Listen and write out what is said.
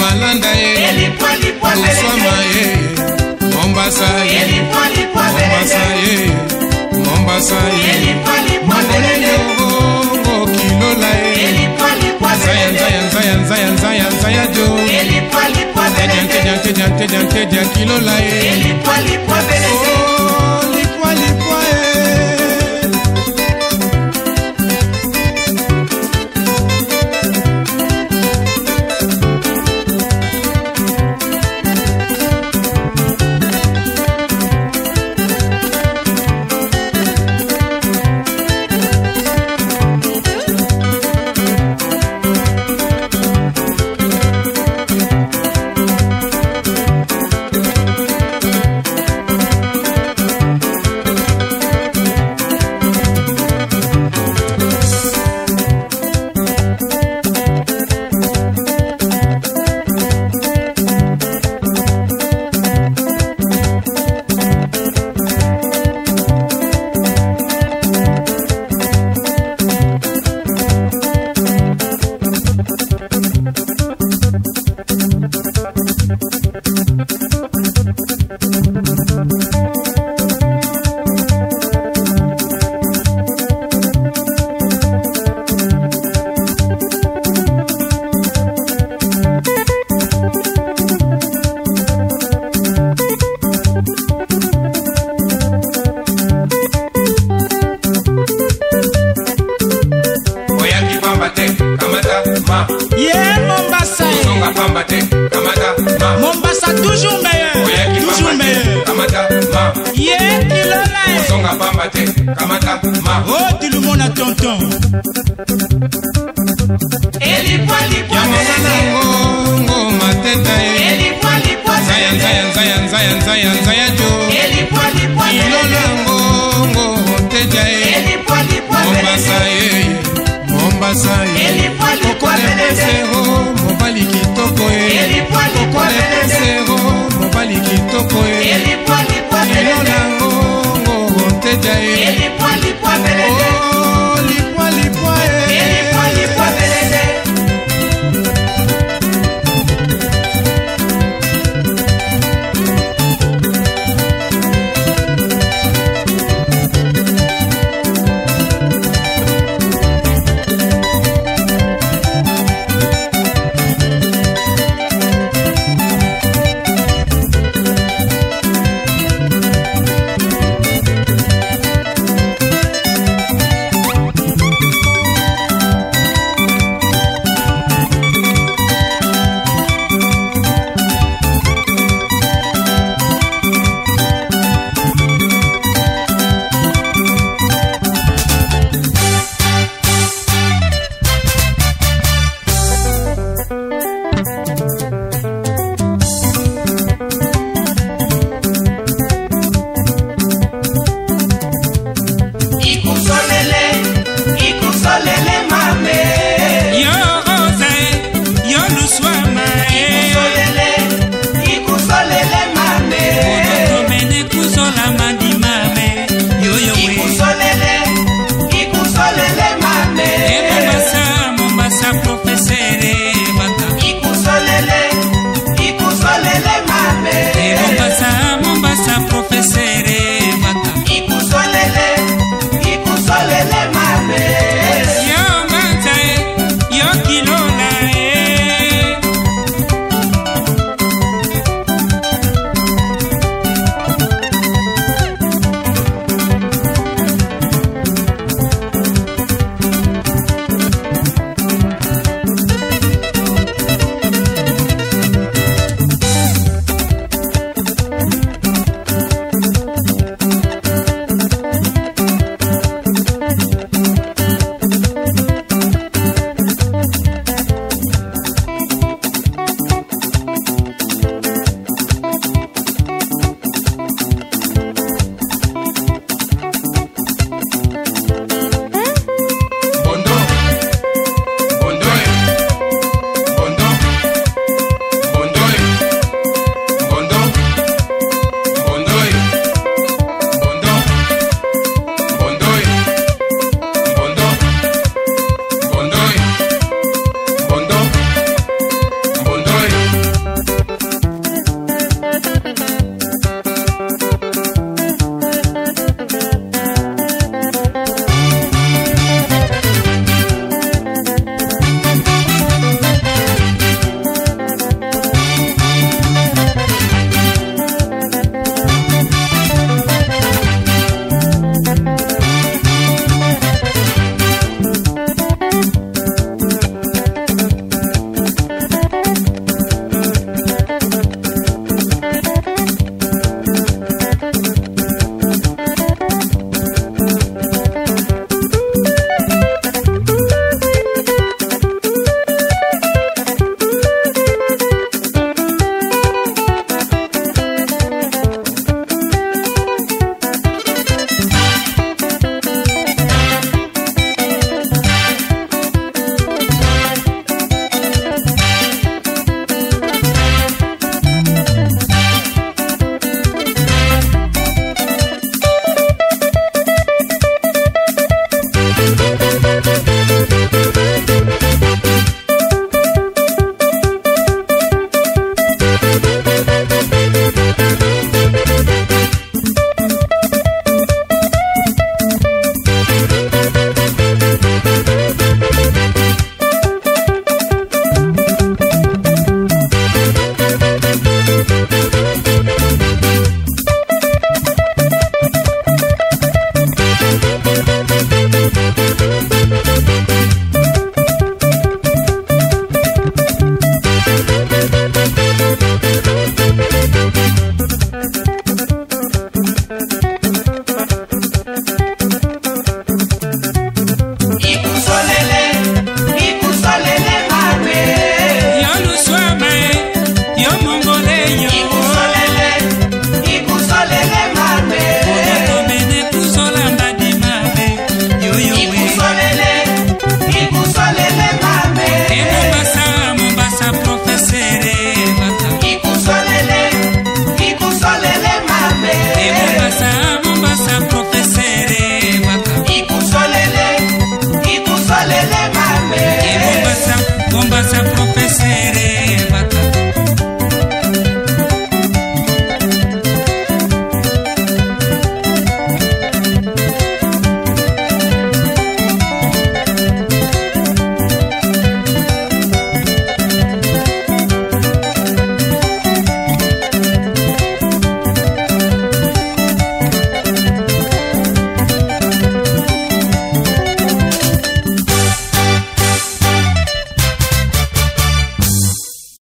malanda ye bosama ye mombasa ye mombasa ye mombasa ye mongolele ogo kilola ye nzaya nzaya nzaya nzaya nzaya nzaya jo jante jante jante jante ja kilola ye ma ye mombasa ye pamba te kamata ma mombasa toujours meilleur oyaki toujours meilleur kamata ma ye kilola ye songa pamba te kamata ma oh dilumo na tonton elipoyango mateta ye nzaya nzaya nzaya nzaya nzaya nzaya jo ilolangongo teja ye mombasa ye mombasa ye epesero mobali kitoko e tokola epesero mobali kitoko e